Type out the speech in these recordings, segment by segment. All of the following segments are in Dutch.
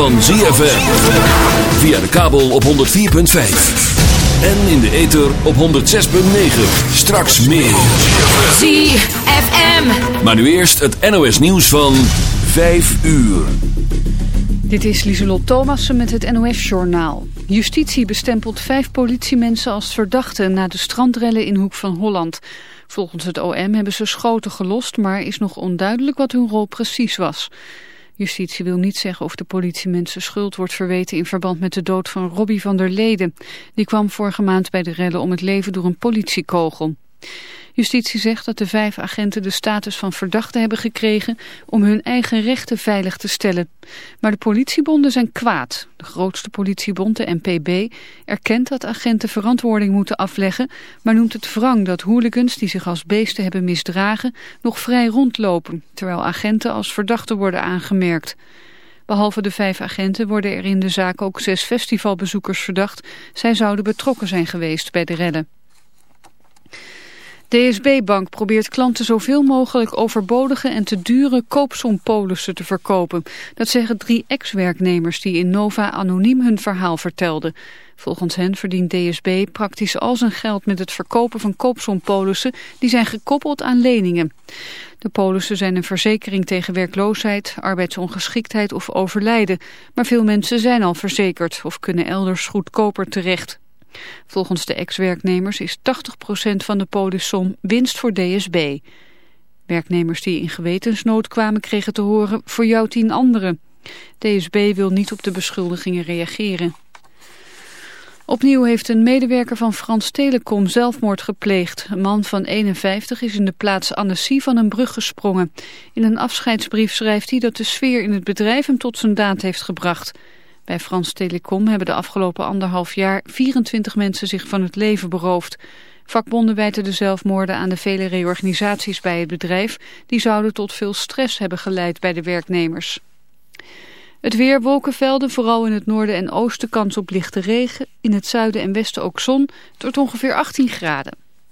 van ZFM. Via de kabel op 104.5. En in de ether op 106.9. Straks meer. ZFM. Maar nu eerst het NOS nieuws van 5 uur. Dit is Lieselot Thomassen met het NOS-journaal. Justitie bestempelt vijf politiemensen als verdachten na de strandrellen in Hoek van Holland. Volgens het OM hebben ze schoten gelost, maar is nog onduidelijk wat hun rol precies was. Justitie wil niet zeggen of de politie mensen schuld wordt verweten in verband met de dood van Robbie van der Leden. Die kwam vorige maand bij de rellen om het leven door een politiekogel. Justitie zegt dat de vijf agenten de status van verdachte hebben gekregen om hun eigen rechten veilig te stellen. Maar de politiebonden zijn kwaad. De grootste politiebond, de NPB, erkent dat agenten verantwoording moeten afleggen, maar noemt het wrang dat hooligans die zich als beesten hebben misdragen nog vrij rondlopen, terwijl agenten als verdachten worden aangemerkt. Behalve de vijf agenten worden er in de zaak ook zes festivalbezoekers verdacht. Zij zouden betrokken zijn geweest bij de redden. DSB-bank probeert klanten zoveel mogelijk overbodige en te dure koopsompolissen te verkopen. Dat zeggen drie ex-werknemers die in Nova anoniem hun verhaal vertelden. Volgens hen verdient DSB praktisch al zijn geld met het verkopen van koopsompolissen die zijn gekoppeld aan leningen. De polissen zijn een verzekering tegen werkloosheid, arbeidsongeschiktheid of overlijden. Maar veel mensen zijn al verzekerd of kunnen elders goedkoper terecht. Volgens de ex-werknemers is 80% van de polissom winst voor DSB. Werknemers die in gewetensnood kwamen kregen te horen voor jou tien anderen. DSB wil niet op de beschuldigingen reageren. Opnieuw heeft een medewerker van Frans Telecom zelfmoord gepleegd. Een man van 51 is in de plaats Annecy van een brug gesprongen. In een afscheidsbrief schrijft hij dat de sfeer in het bedrijf hem tot zijn daad heeft gebracht. Bij Frans Telecom hebben de afgelopen anderhalf jaar 24 mensen zich van het leven beroofd. Vakbonden wijten de zelfmoorden aan de vele reorganisaties bij het bedrijf. Die zouden tot veel stress hebben geleid bij de werknemers. Het weer, wolkenvelden, vooral in het noorden en oosten kans op lichte regen. In het zuiden en westen ook zon, tot ongeveer 18 graden.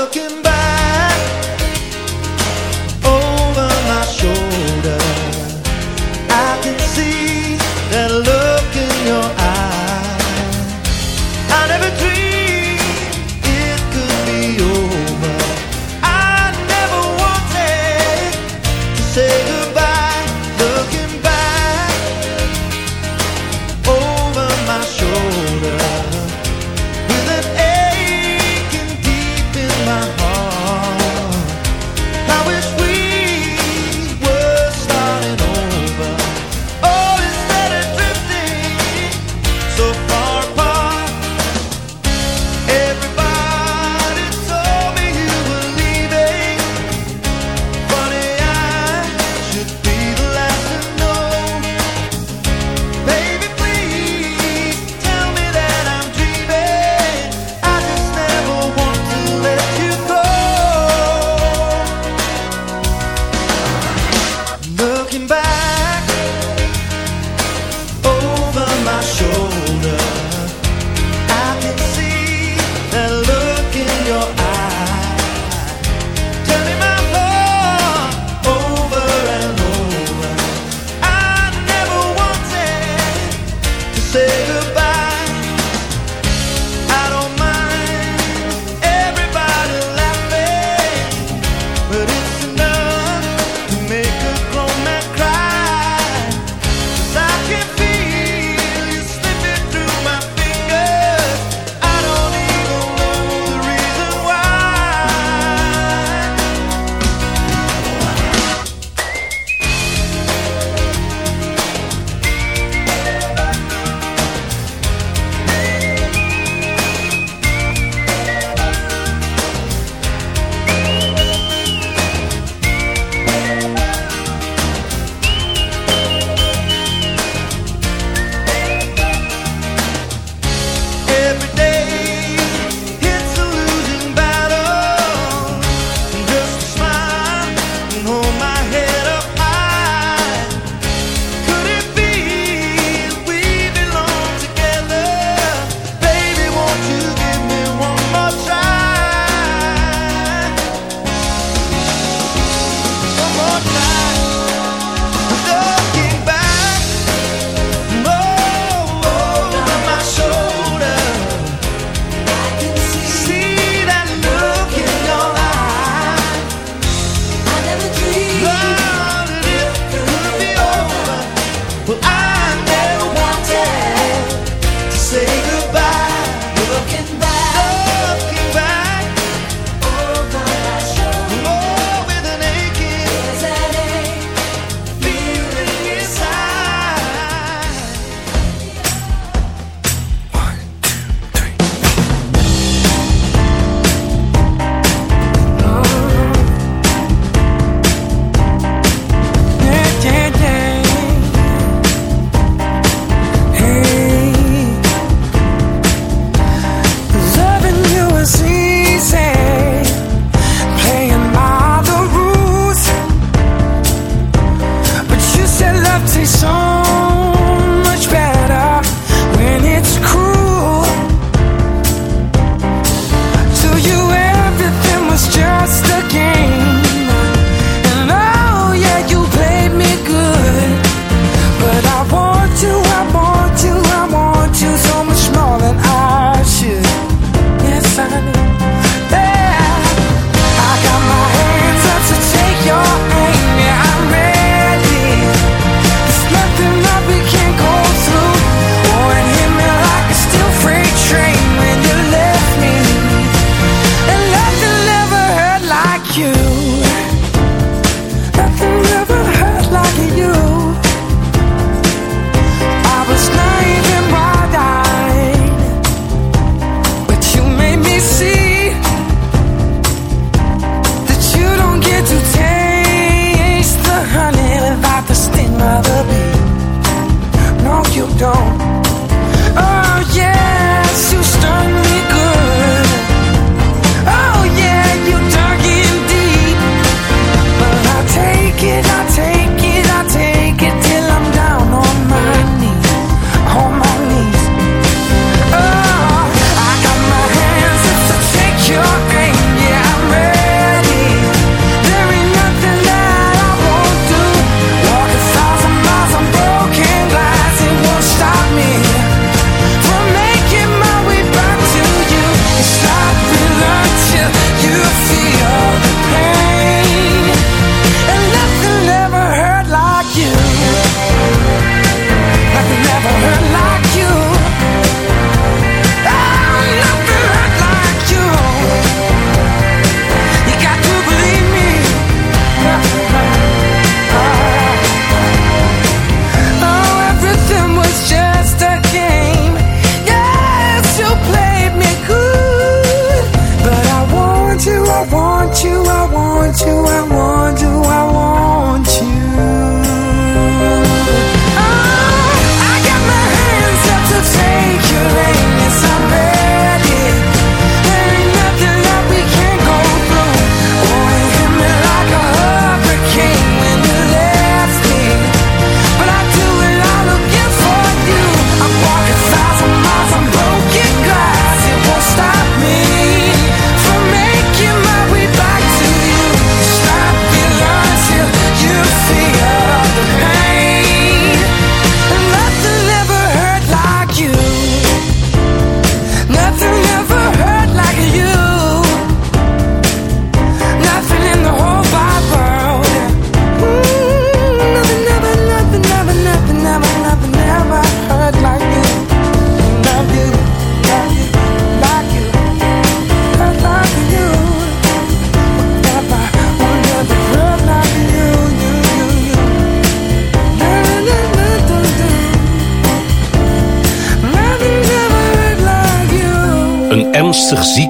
looking back.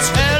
tell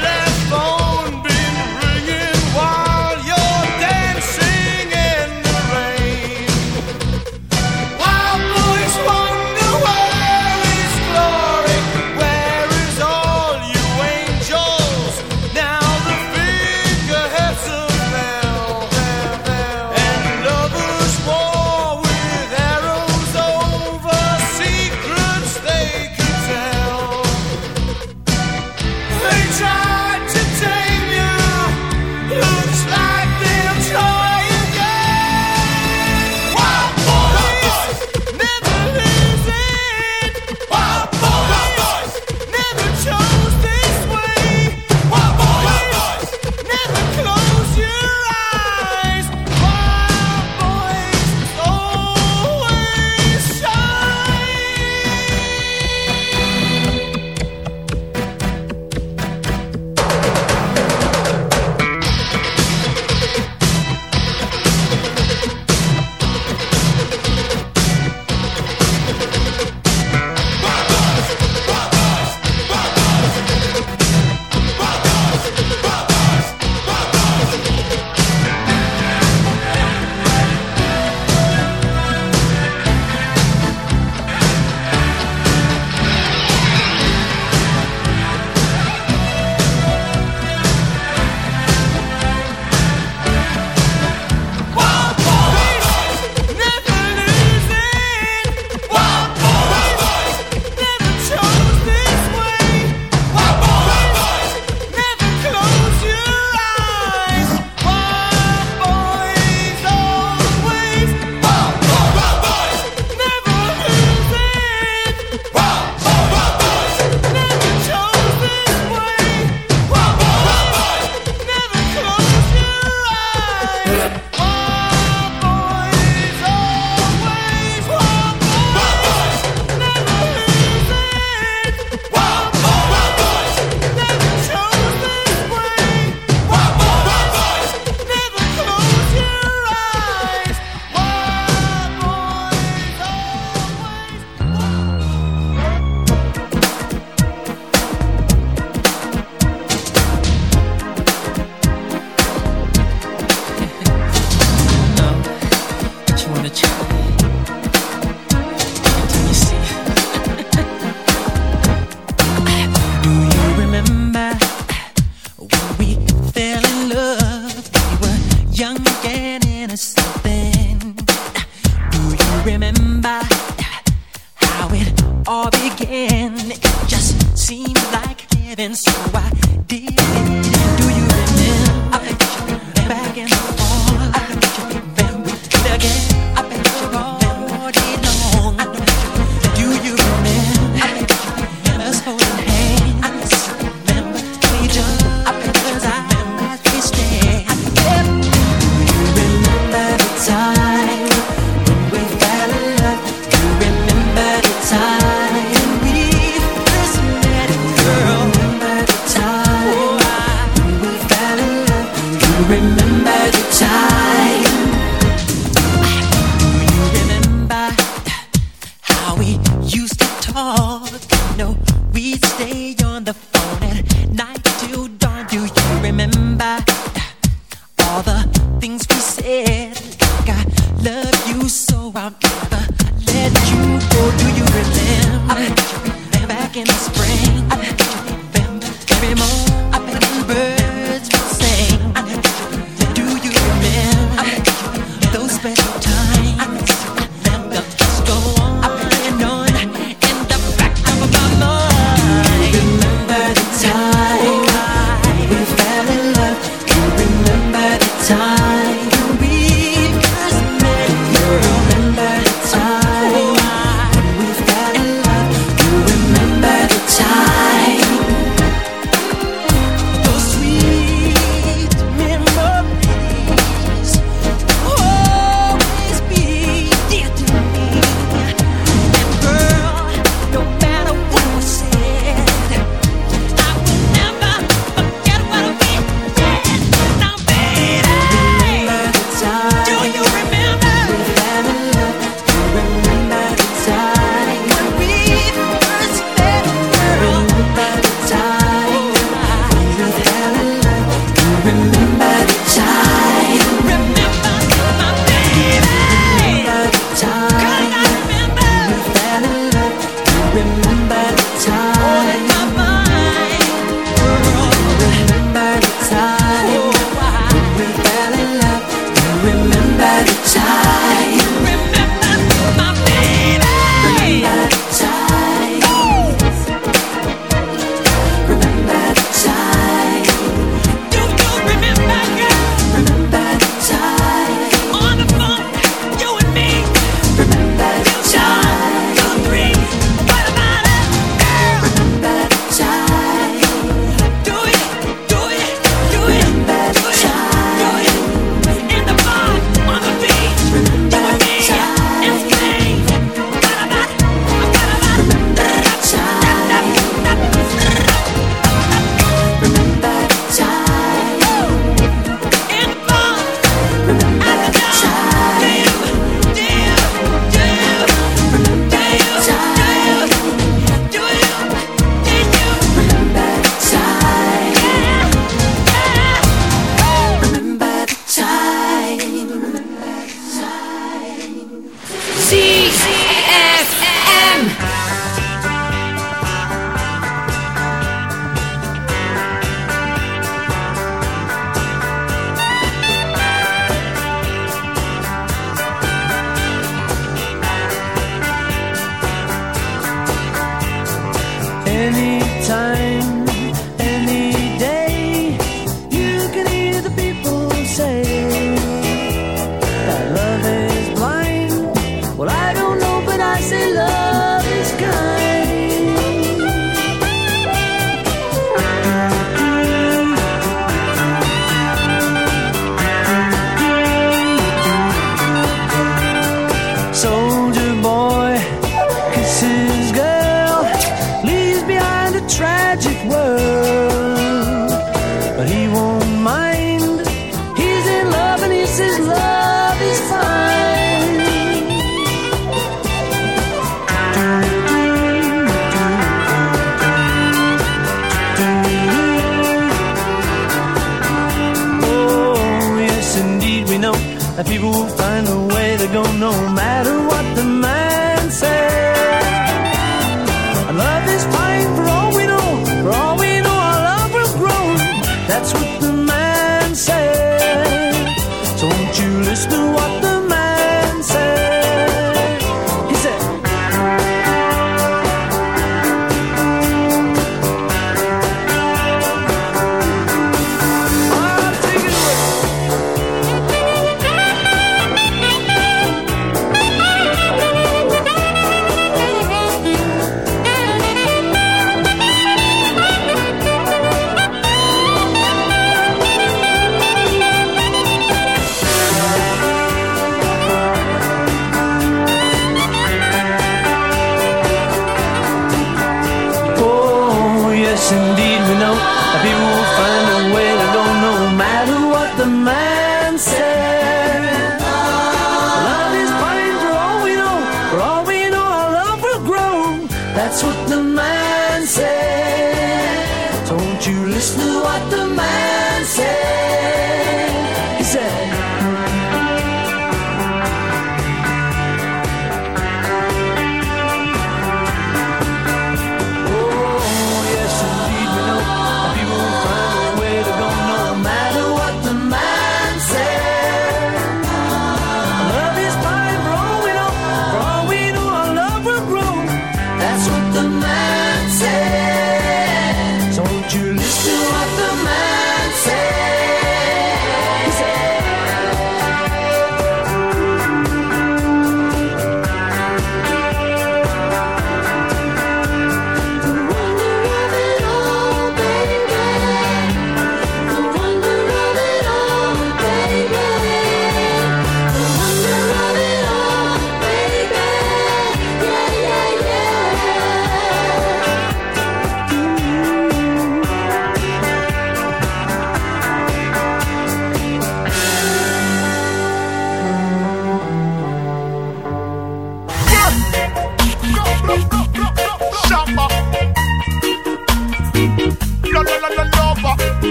that people will find a way to go no matter what.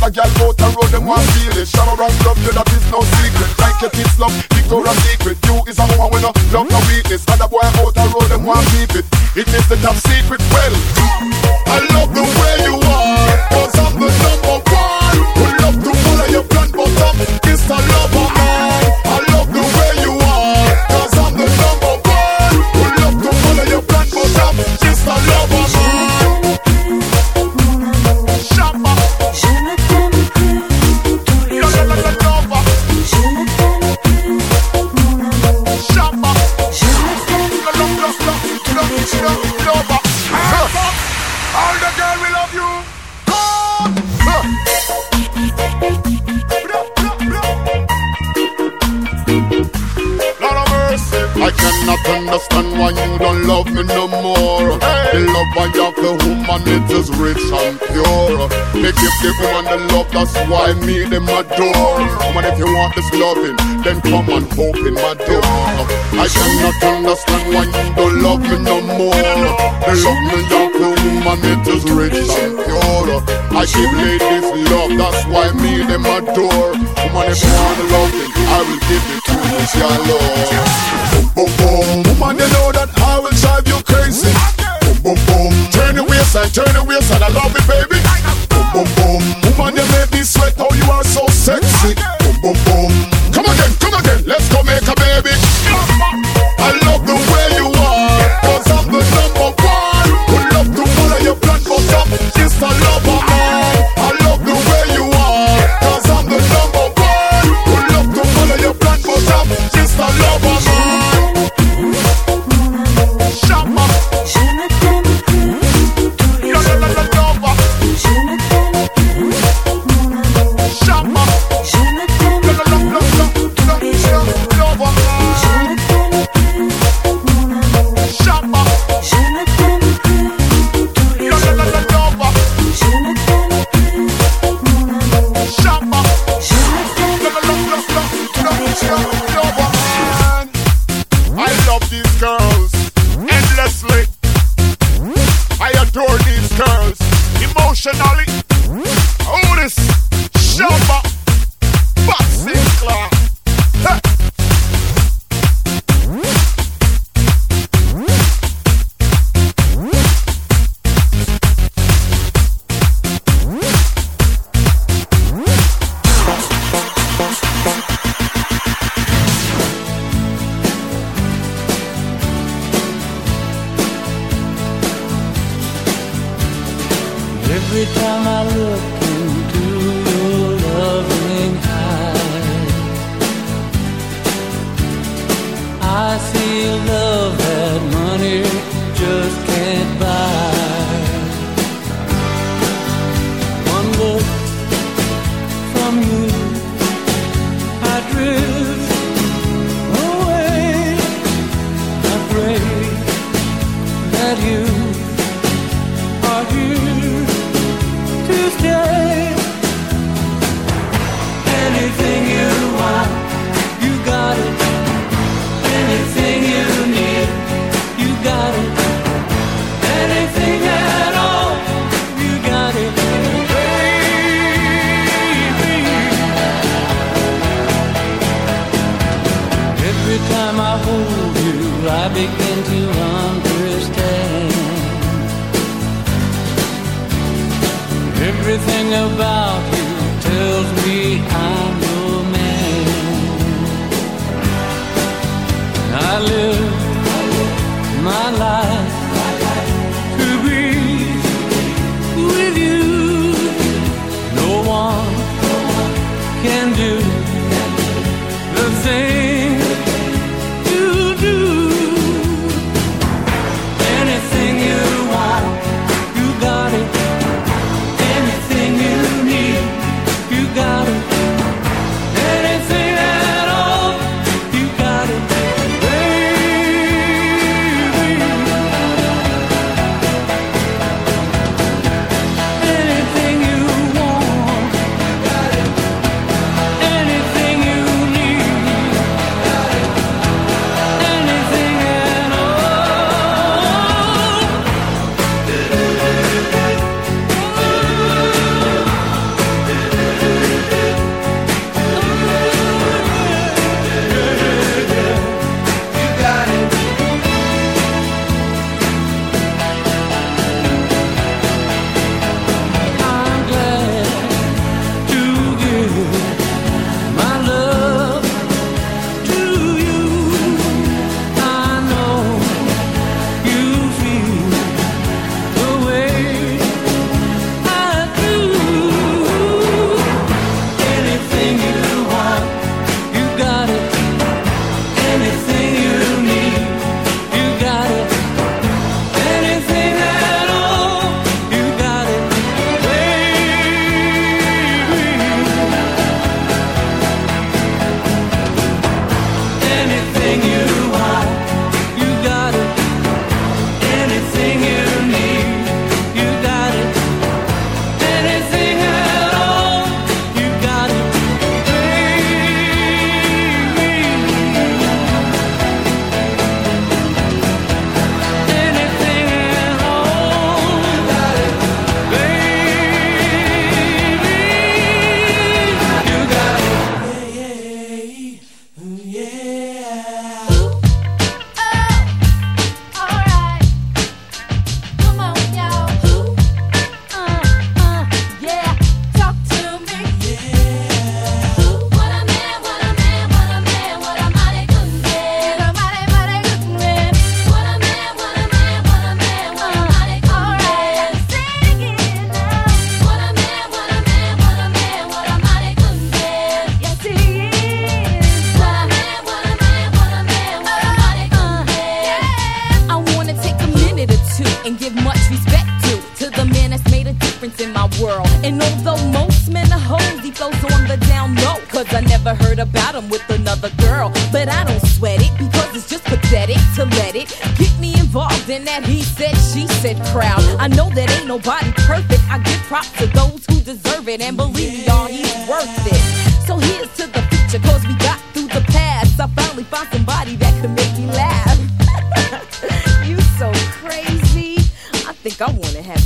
other girl out the road them want feel it. Shallow round love you that is no secret. Like your tits, love Victoria's Secret. You is a woman with no love no weakness. Other boy out the road them want keep it. It is the top secret. Well. Me them my door. Come on, if you want this loving, then come and open my door. I cannot understand why you don't love me no more. The love me young woman, it is rich and pure. I give ladies love, that's why me them adore. Come on, if you want loving, I will give it to you, your love.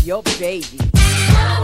your baby.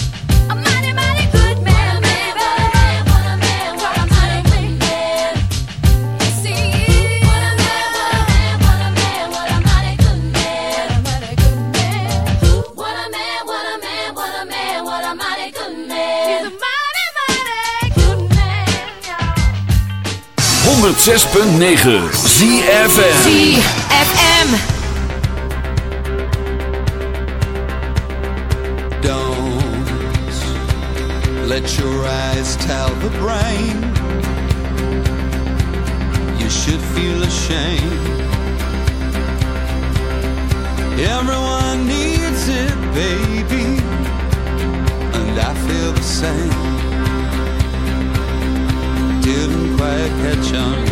106.9 ZFM ZFM Don't let your eyes tell the brain. You should feel ashamed. Everyone needs it, baby. And I feel the same. catch on me.